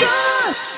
Done!